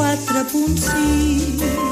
4.6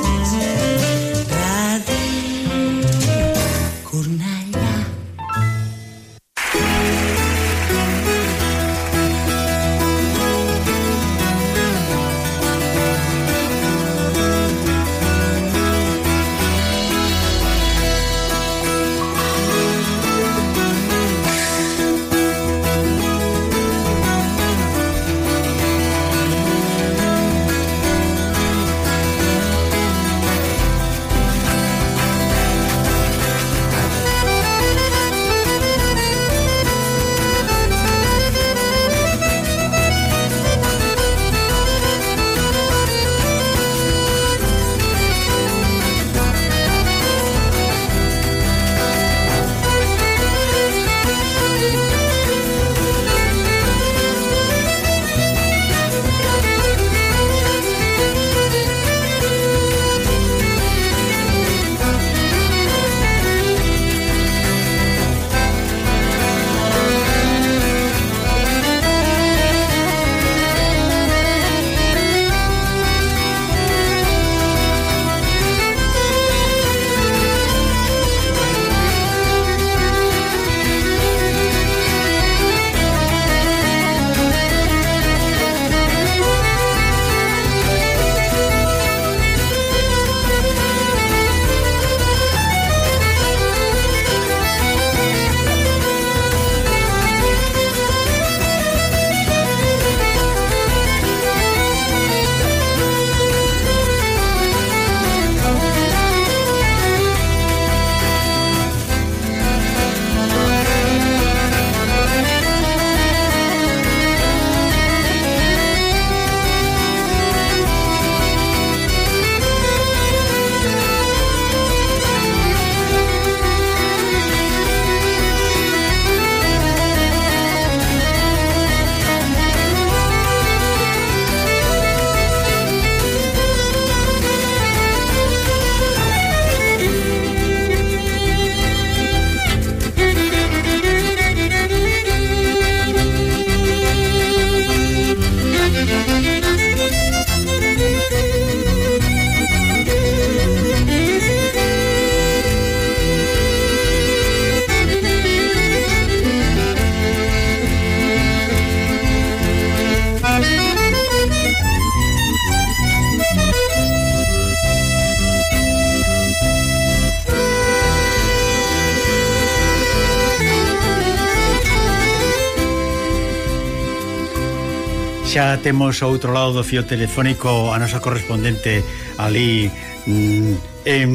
xa temos outro lado do fio telefónico a nosa correspondente ali mm, en,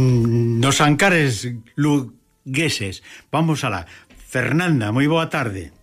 nos Ancares Lugueses. Vamos alá. Fernanda, moi boa tarde.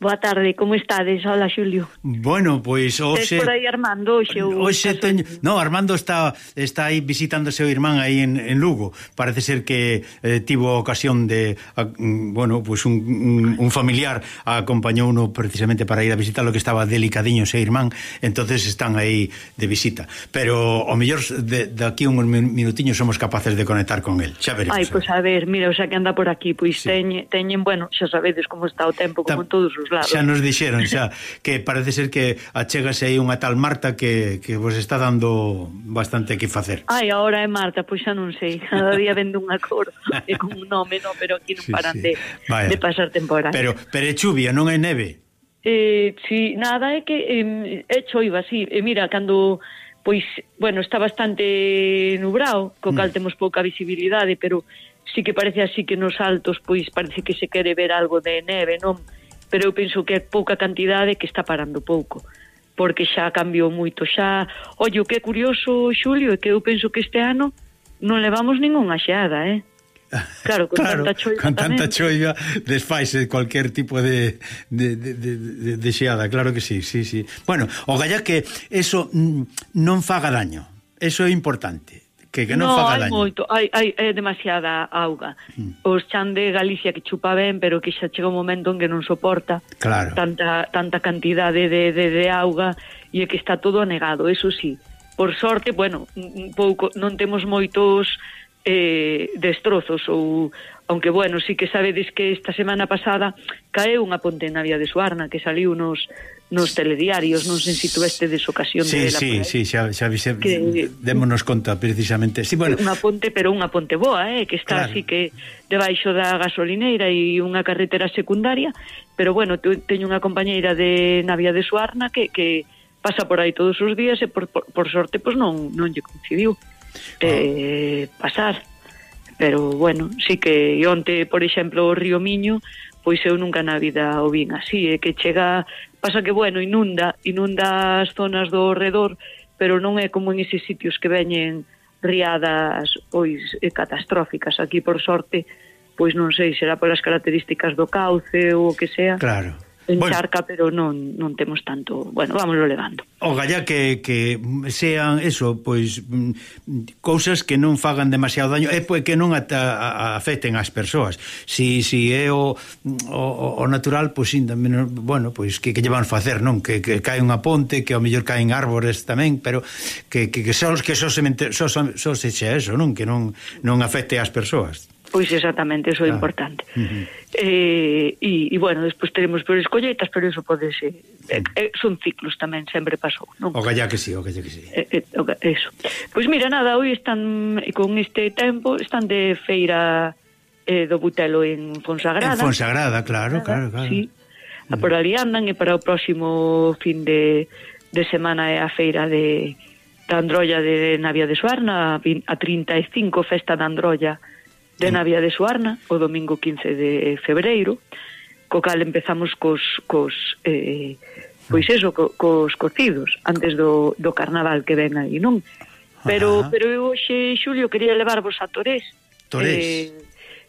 Boa tarde, como estades? Hola, Xulio. Bueno, pois hoxe... Por aí Armando, hoxe... Hoxe teño... No, Armando está está aí visitando seu irmán aí en, en Lugo. Parece ser que eh, tivo ocasión de... A, mm, bueno, pois un, un, un familiar acompañou uno precisamente para ir a visitar lo que estaba delicadiño seu irmán, entonces están aí de visita. Pero, o mellor, de, de aquí un minutiños somos capaces de conectar con él. Xa veremos. Ai, eh. pois pues, a ver, mira, o xa que anda por aquí, pois sí. teñen, teñen, bueno, xa sabedes como está o tempo, como Ta... todos os lados. Xa nos dixeron xa que parece ser que achegase aí unha tal Marta que, que vos está dando bastante que facer. Ai, agora é Marta, pois xa non sei. Cada día vendo unha cor e con un nome, no, pero aquí non sí, paran sí. de, de pasar temporada. Pero, pero é chuvia, non é neve? Eh, si, nada, é que eh, é choiva, si. Sí. E eh, mira, cando pois, bueno, está bastante nubrado, co cal mm. temos pouca visibilidade, pero sí que parece así que nos altos, pois parece que se quere ver algo de neve, non? pero eu penso que é pouca cantidade que está parando pouco porque xa cambiou moito xa ollo que curioso Xulio é que eu penso que este ano non levamos ningunha xeada eh Claro, con claro, tanta choiva con tanta choiva desfaise cualquier tipo de de, de, de, de xeada, claro que sí, sí, sí. Bueno, o galla que eso non faga daño. Eso é importante que, que non no, faga daño. moito, hai, hai, é demasiada auga. Mm. Os chan de Galicia que chupa ben, pero que xa chega un momento en que non soporta claro. tanta, tanta cantidade de, de, de auga e que está todo anegado, eso sí. Por sorte, bueno, un pouco, non temos moitos eh, destrozos ou aunque bueno, sí que sabedes que esta semana pasada caeu unha ponte na vía de Suarna que saliu nos nos telediarios, non sei se tuveste desocasión sí, de la Sí, sí, xa, xa, xa que, démonos conta precisamente. Sí, bueno. Unha ponte, pero unha ponte boa, eh, que está claro. así que debaixo da gasolineira e unha carretera secundaria, pero bueno, teño unha compañeira de Navia de Suarna que, que pasa por aí todos os días e por, por, por sorte pois pues non non lle coincidiu ah. eh, pasar pero bueno, sí que onte, por exemplo, o río Miño, pois eu nunca na vida o vin así, é que chega, pasa que bueno, inunda, inunda as zonas do redor, pero non é como en eses sitios que veñen riadas pois catastróficas aquí por sorte, pois non sei, será polas características do cauce ou o que sea. Claro encharca, bueno. pero non, non temos tanto... Bueno, vámoslo levando. O galla que, que sean eso, pois mm, cousas que non fagan demasiado daño e pois que non ata, a, afecten as persoas. Si, si é o, o, o natural, pois ainda menos, bueno, pois que que llevan facer, non? Que, que cae unha ponte, que ao mellor caen árbores tamén, pero que que, que só que só se só, só, só se xa eso, non? Que non non afecte as persoas. Pois exactamente, eso é ah. importante. Uh -huh. eh, e, e, bueno, despois teremos peores colleitas, pero eso pode ser... Eh, eh, son ciclos tamén, sempre pasou, non? O gallá que sí, o gallá que sí. Eh, eh, eso. Pois mira, nada, hoy están, con este tempo, están de feira eh, do Butelo en Fonsagrada. En Fonsagrada, claro, claro, claro. Sí. A por ali andan e para o próximo fin de, de semana é a feira de da Androlla de Navia de Suarna, a 35 festa da Androlla de Navia de Suarna, o domingo 15 de febreiro, co cal empezamos cos, cos eh, pois eso, co, cos cocidos, antes do, do carnaval que ven aí, non? Pero, Ajá. pero eu hoxe, Xulio, quería levarvos a Torés. Torés? Eh,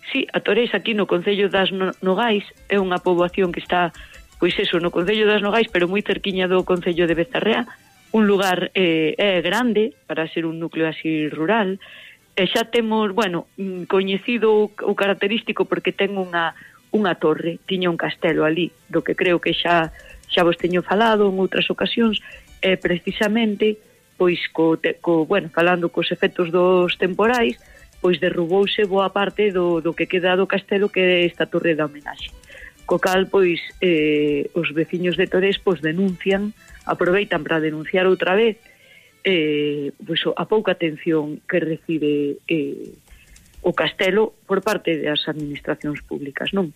sí, a Torés aquí no Concello das Nogais, é unha poboación que está, pois eso, no Concello das Nogais, pero moi cerquiña do Concello de Bezarrea, un lugar eh, é grande para ser un núcleo así rural, e E xa temos, bueno, mm, coñecido o característico porque ten unha unha torre, tiña un castelo ali, do que creo que xa xa vos teño falado en outras ocasións, e precisamente pois co, te, co bueno, falando cos efectos dos temporais, pois derrubouse boa parte do, do que queda do castelo que é esta torre da homenaxe. Co cal, pois, eh, os veciños de Torres, pois, denuncian, aproveitan para denunciar outra vez eh, pois, a pouca atención que recibe eh, o castelo por parte das administracións públicas, non?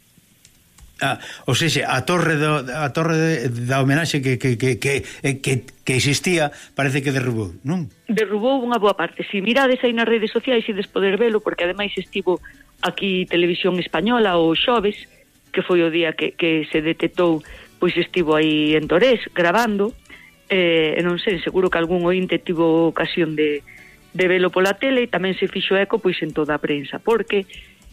Ah, ou seja, a torre do, a torre de, da homenaxe que, que, que, que, eh, que, que existía parece que derrubou, non? Derrubou unha boa parte. Si mirades aí nas redes sociais e despoder velo, porque ademais estivo aquí Televisión Española o Xoves, que foi o día que, que se detectou, pois estivo aí en Torés grabando, eh, non sei, seguro que algún ointe tivo ocasión de, de velo pola tele e tamén se fixo eco pois en toda a prensa, porque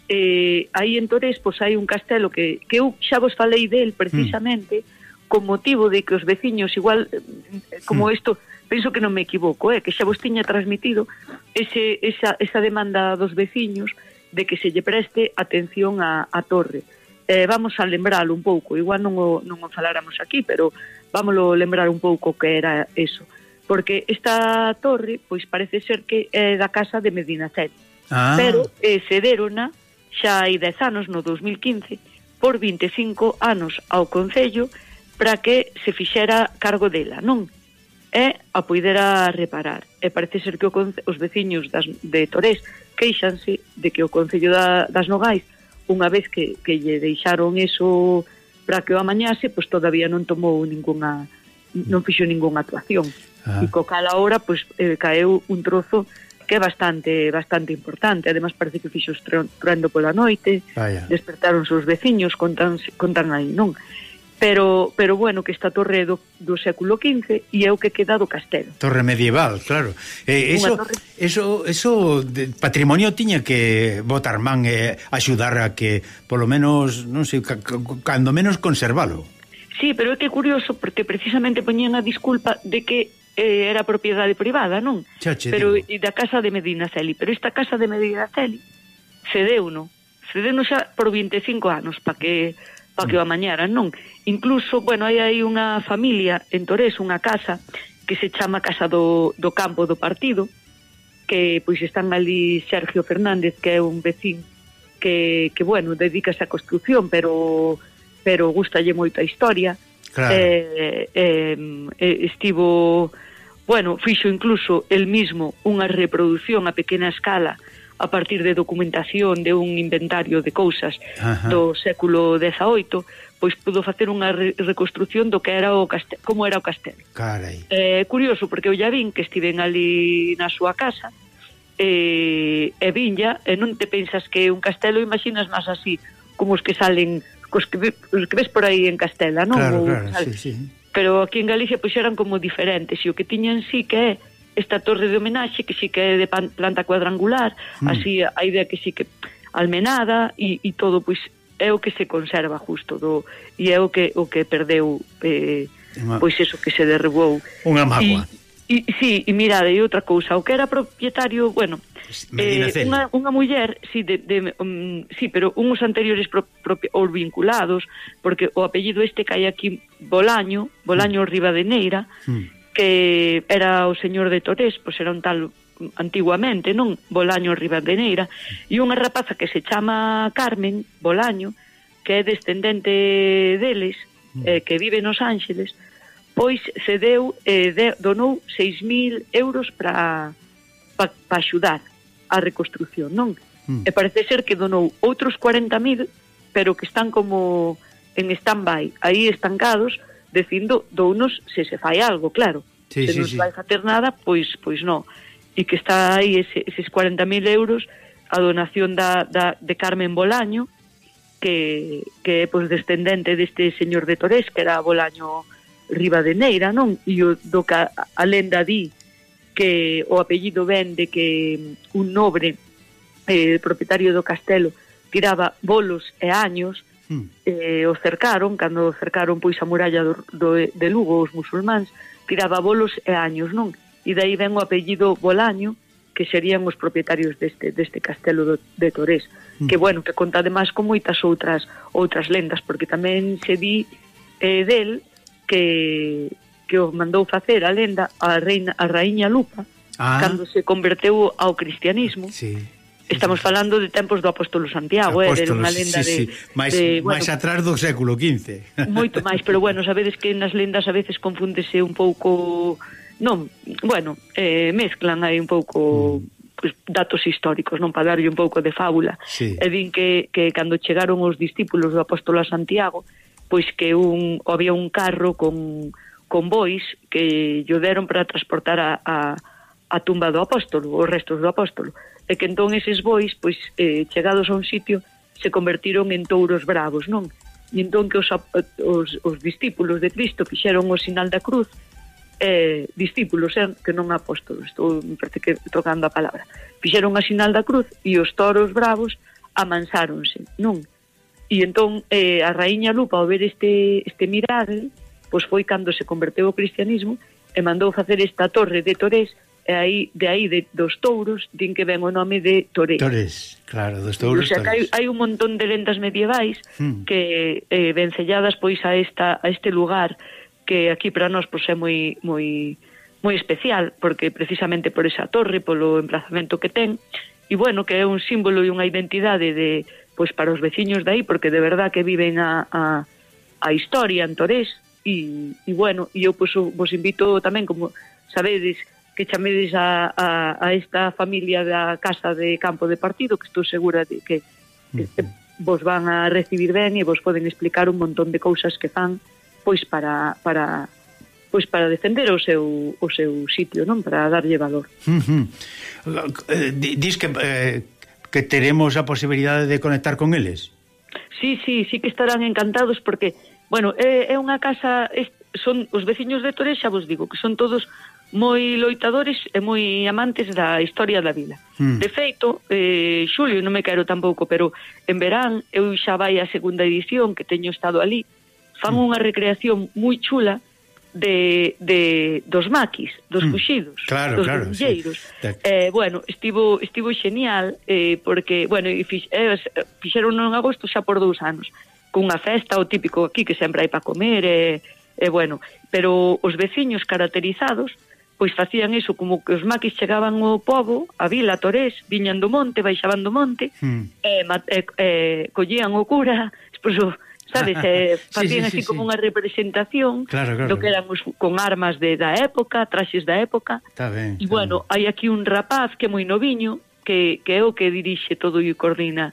eh, aí en Torres pois hai un castelo que, que eu xa vos falei del precisamente mm. con motivo de que os veciños igual eh, como mm. isto mm. penso que non me equivoco, eh, que xa vos tiña transmitido ese, esa, esa demanda dos veciños de que se lle preste atención a, a Torre eh, vamos a lembralo un pouco, igual non o, non o faláramos aquí, pero vámoslo lembrar un pouco que era eso. Porque esta torre, pois parece ser que é da casa de Medinaceli. Ah. Pero eh, cederona xa hai 10 anos, no 2015, por 25 anos ao Concello para que se fixera cargo dela, non? E a poidera reparar. E parece ser que o, os veciños das, de Torés queixanse de que o Concello da, das Nogais unha vez que, que lle deixaron eso para que o amañase, pois todavía non tomou ninguna, non fixo ningunha actuación. Ah. E co cal ahora, pois eh, caeu un trozo que é bastante bastante importante. Ademais parece que fixo estruendo pola noite, Vaya. despertaron os veciños, contan contan aí, non? pero, pero bueno, que esta torre do, do século XV e é o que queda do castelo. Torre medieval, claro. Eh, eso, torre... eso, eso de patrimonio tiña que botar man e eh, axudar a que, polo menos, non sei, cando menos conservalo. Sí, pero é que curioso, porque precisamente poñían a disculpa de que eh, era propiedade privada, non? Chache, pero e da casa de Medina Celi. Pero esta casa de Medinaceli cedeu, non? Cedeu xa por 25 anos, para que para que o amañaran, non? Incluso, bueno, hai aí unha familia en Torés, unha casa, que se chama Casa do, do Campo do Partido, que pois están ali Sergio Fernández, que é un vecín que, que bueno, dedicase á construcción, pero pero gustalle moito a historia. Claro. Eh, eh, eh, estivo, bueno, fixo incluso el mismo unha reproducción a pequena escala a partir de documentación de un inventario de cousas Ajá. do século XVIII, pois pudo facer unha re reconstrucción do que era o castelo, como era o castelo. Carai. Eh, curioso, porque eu ya vin que estiven ali na súa casa, eh, e vin ya, e non te pensas que un castelo, imaginas máis así, como os que salen, os que, os que ves por aí en Castela, non? Claro, o, claro, sal... sí, sí. Pero aquí en Galicia pois eran como diferentes, e o que tiñan sí que é esta torre de homenaxe que sí que é de planta cuadrangular, mm. así a idea que sí que almenada e, e todo pois é o que se conserva justo do e é o que o que perdeu eh, Unha... pois eso que se derrubou. Unha mágoa. E, e si, sí, e mirade, e outra cousa, o que era propietario, bueno, Medina eh, unha, unha muller, si, sí, de, de, um, sí, pero uns anteriores pro, pro, ou vinculados, porque o apellido este cae aquí Bolaño, Bolaño mm. Rivadeneira, mm que era o señor de Torés, pois era un tal antiguamente, non? Bolaño Ribadeneira, e unha rapaza que se chama Carmen Bolaño, que é descendente deles, mm. eh, que vive nos Ángeles, pois cedeu e eh, de, donou 6.000 euros para pa, pa axudar a reconstrucción, non? Mm. E parece ser que donou outros 40.000, pero que están como en stand-by, aí estancados, dicindo dounos se se fai algo, claro. Sí, se sí, non sí. vai facer nada, pois pois non. E que está aí ese, eses 40.000 euros a donación da, da, de Carmen Bolaño, que, que é pois, descendente deste señor de Torés, que era Bolaño Ribadeneira, non? E o, do que a, a lenda di que o apellido ven de que un nobre eh, propietario do castelo tiraba bolos e años mm. eh, os cercaron, cando cercaron pois a muralla do, do, de Lugo os musulmáns, tiraba bolos e años, non? E dai ven o apellido Bolaño, que serían os propietarios deste deste castelo do, de Torés, mm. que bueno, que conta ademais con moitas outras outras lendas, porque tamén se di eh, del que que o mandou facer a lenda a reina a raíña Lupa ah. cando se converteu ao cristianismo. Sí Estamos falando de tempos do apóstolo Santiago, eh, de unha lenda sí, de, sí. Mais, de bueno, máis atrás do século XV. Moito máis, pero bueno, sabedes que nas lendas a veces confúndese un pouco non, bueno, eh, mezclan aí un pouco mm pues, datos históricos, non para darlle un pouco de fábula. Sí. E din que, que cando chegaron os discípulos do apóstolo a Santiago, pois que un había un carro con con bois que llo deron para transportar a, a a tumba do apóstolo, os restos do apóstolo. E que entón eses bois, pois, eh, chegados a un sitio, se convertiron en touros bravos, non? E entón que os, os, os discípulos de Cristo fixeron o sinal da cruz, eh, discípulos, eh, que non apóstolos, estou me parece que trocando a palabra, fixeron a sinal da cruz e os toros bravos amansáronse, non? E entón eh, a raíña Lupa ao ver este, este mirade, pois foi cando se converteu ao cristianismo e mandou facer esta torre de Torés e aí, de aí de, dos touros din que ven o nome de Torés. Torres, claro, dos touros. O sea. Hai, hai un montón de lendas medievais hmm. que eh, vencelladas pois a esta a este lugar que aquí para nós pois é moi moi moi especial porque precisamente por esa torre, polo emplazamento que ten e bueno, que é un símbolo e unha identidade de pois para os veciños de aí porque de verdad que viven a a a historia en Torés e, e bueno, e eu pois vos invito tamén como sabedes que chamedes a, a, a esta familia da Casa de Campo de Partido, que estou segura de que, que uh -huh. vos van a recibir ben e vos poden explicar un montón de cousas que fan pois para, para pois para defender o seu o seu sitio, non? Para darlle valor. Uh eh, -huh. Dis que eh, que teremos a posibilidade de conectar con eles. Sí, sí, sí que estarán encantados porque, bueno, é, é unha casa, es, son os veciños de Torres, xa vos digo, que son todos moi loitadores e moi amantes da historia da vila. Mm. De feito, eh, Xulio non me quero tampouco, pero en verán eu xa vai a segunda edición que teño estado ali, fan mm. unha recreación moi chula de, de dos maquis, dos mm. claro, dos claro, sí. Eh, bueno, estivo estivo xenial eh, porque, bueno, e fix, eh, eh fixeron en agosto xa por dous anos, cunha festa o típico aquí que sempre hai para comer e eh, eh, bueno, pero os veciños caracterizados pois facían iso, como que os maquis chegaban ao povo, a vila, a Torés, viñan do monte, baixaban do monte, mm. e, e, e collían o cura, despois o, sabes, eh, facían sí, sí, así sí, como sí. unha representación claro, claro. do que éramos con armas de da época, traxes da época. Está ben, e bueno, hai aquí un rapaz que é moi noviño, que, que é o que dirixe todo e coordina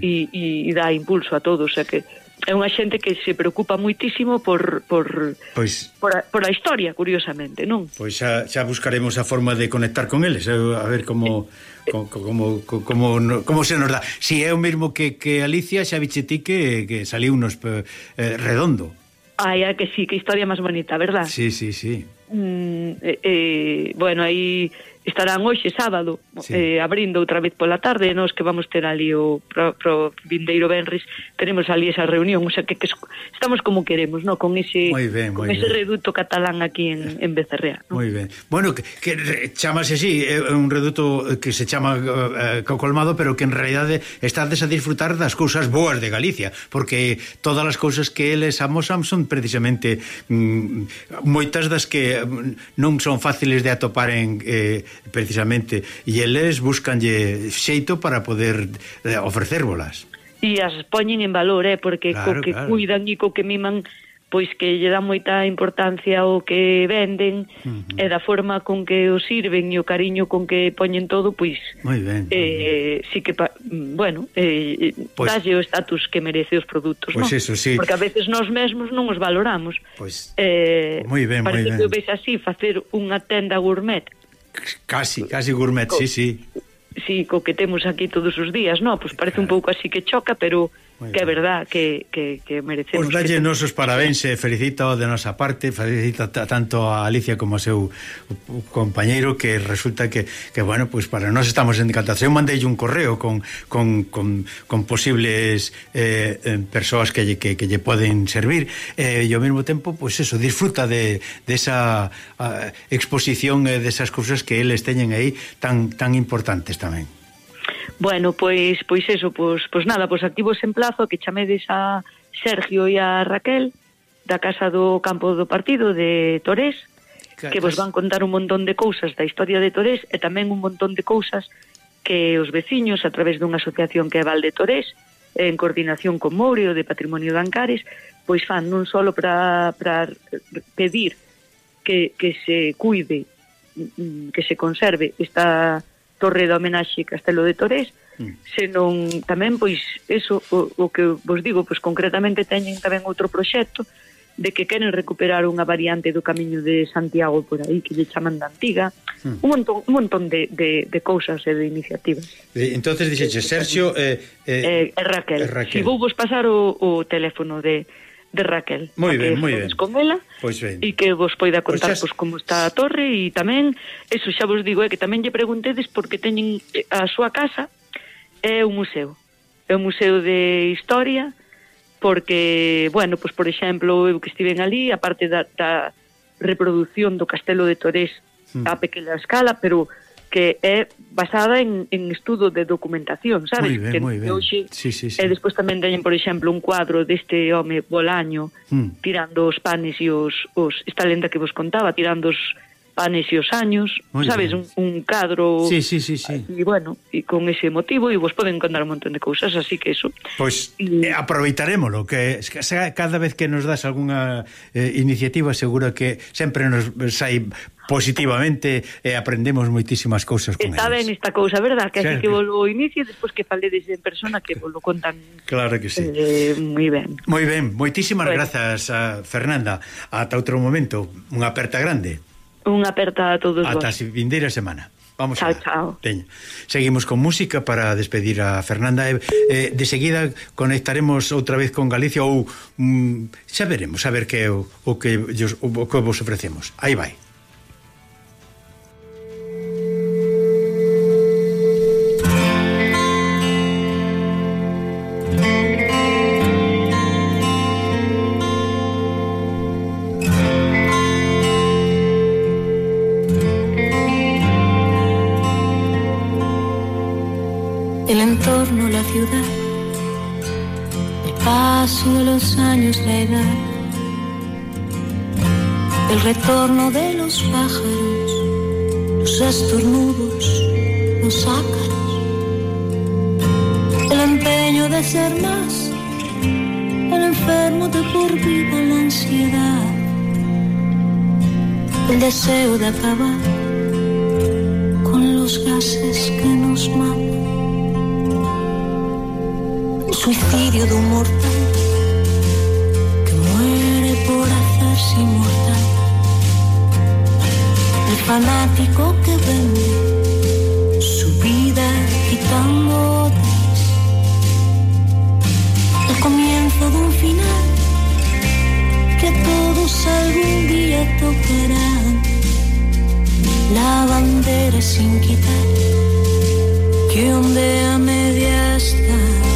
e, e, e dá impulso a todos, o sea que é unha xente que se preocupa muitísimo por por, pois, por, a, por a historia, curiosamente, non? Pois xa, xa buscaremos a forma de conectar con eles, a ver como como, como, como, como se nos dá. Si é o mesmo que, que Alicia, xa vixe ti que, que saliu unos eh, redondo. Ai, é que sí, que historia máis bonita, verdad? Sí, sí, sí. Mm, eh, eh, bueno, aí... Hay estarán hoxe sábado sí. eh, abrindo outra vez pola tarde nós que vamos ter ali o pro, pro vindeiro Benris tenemos ali esa reunión o sea que, que estamos como queremos no con ese muy ben, muy con ese ben. reduto catalán aquí en, en Becerrea ¿no? moi ben bueno que, que chamase así é un reduto que se chama uh, Colmado pero que en realidade estades a disfrutar das cousas boas de Galicia porque todas as cousas que eles amosan son precisamente mm, moitas das que mm, non son fáciles de atopar en eh, precisamente e eles buscanlle xeito para poder eh, ofrecérbolas E as poñen en valor, eh, porque claro, co que claro. cuidan e co que miman pois que lle dá moita importancia ao que venden uh -huh. e da forma con que o sirven e o cariño con que poñen todo, pois moi ben. Eh, si que pa, bueno, eh, eh pois pues, dalle o status que merece os produtos, Pois pues no? eso, sí. Porque a veces nós mesmos non os valoramos. Pois pues, eh moi ben, moi ben. Parece que ves así facer unha tenda gourmet Casi, casi gourmet, co, sí, sí. Sí, co que temos aquí todos os días, no, Pois parece eh, un pouco así que choca, pero Que é verdad que, que, que merecemos Os dalle que... nosos parabéns e felicito de nosa parte felicita tanto a Alicia como a seu compañeiro que resulta que, que bueno, pues para nós estamos en decantación. Mandei un correo con, con, con, con posibles eh, persoas que, lle, que, que lle poden servir eh, e ao mesmo tempo, pues eso, disfruta de, de esa uh, exposición eh, de esas cousas que eles teñen aí tan, tan importantes tamén. Bueno, pois pois eso, pois, pois nada, pois aquí vos emplazo que chamedes a Sergio e a Raquel da Casa do Campo do Partido de Torés, que vos van contar un montón de cousas da historia de Torés e tamén un montón de cousas que os veciños a través dunha asociación que é Valde Torés en coordinación con Moureo de Patrimonio de Ancares pois fan non só para, para pedir que, que se cuide mm, que se conserve esta torre de homenaxe Castelo de Torés, mm. senón tamén pois eso o, o que vos digo, pois concretamente teñen tamén outro proxecto de que queren recuperar unha variante do camiño de Santiago por aí que lle chaman da antiga, mm. un montón, un montón de, de, de cousas e de iniciativas. E, entonces dixeche Sergio eh, eh, eh, Raquel, e Raquel. Si vou vos pasar o, o teléfono de de Raquel. Moi ben, moi ben. Con ela, pois ben. E que vos poida pois contar pois, pois como está a torre e tamén, eso xa vos digo, é que tamén lle preguntedes porque teñen eh, a súa casa é un museo. É un museo de historia porque, bueno, pois por exemplo, eu que estiven ali, a parte da, da reproducción do castelo de Torés mm. a pequena escala, pero que é basada en, en estudo de documentación, sabes? Muy ben, que, moi ben. Hoxe, sí, sí, sí. E despois tamén teñen, por exemplo, un cuadro deste home Bolaño mm. tirando os panes e os, os... Esta lenda que vos contaba, tirando os panes e os años, Muy sabes, un, un cadro sí, sí, sí, sí. e bueno, e con ese motivo e vos poden contar un montón de cousas, así que eso. Pois pues, eh, aproveitaremolo que cada vez que nos das algunha eh, iniciativa seguro que sempre nos sai positivamente e eh, aprendemos moitísimas cousas con Está ben esta cousa, verdad? Que claro así que, volvo volo inicio e despois que faledes en persona que volvo contan Claro que sí. Eh, moi ben. Moi ben, moitísimas bueno. grazas a Fernanda. Ata outro momento, unha aperta grande. Unha aperta a todos Ata vos. Ata a vindeira semana. Vamos chao, a... chao. Teño. Seguimos con música para despedir a Fernanda. Eh, eh, de seguida conectaremos outra vez con Galicia ou mm, xa veremos a ver que o, o que o, o que vos ofrecemos. Aí vai. El retorno de los pájaros, los estornudos, los ácaros, el empeño de ser más, el enfermo de por vida la ansiedad, el deseo de acabar con los gases que nos matan, el suicidio de un mortal inmortal, el fanático que vende su vida quitando comienzo de un final que todos algún día tocarán. La bandera sin quitar que ondea media está.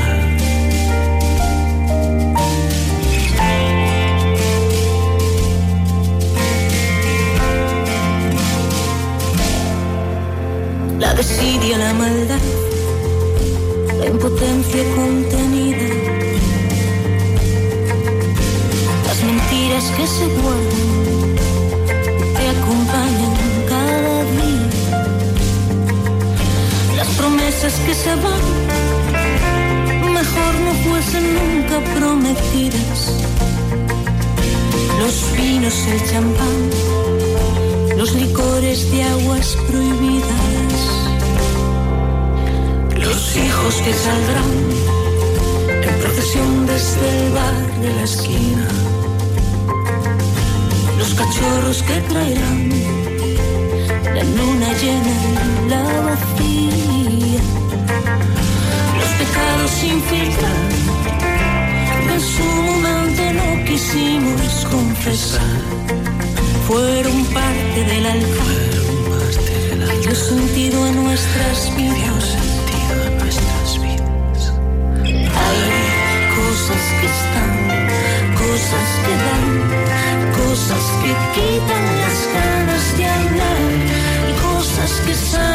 Saldrán en procesión desde el bar de la esquina. Los cachorros que traerán la luna llena la vacía, los pecados sin filtrar que en su momento no quisimos confesar, fueron parte del altar, dio sentido a nuestras vidas. cosas que dan, cosas que quitan las ganas de hablar y cosas que saben.